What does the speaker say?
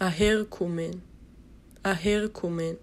ההרקומן, ההרקומן.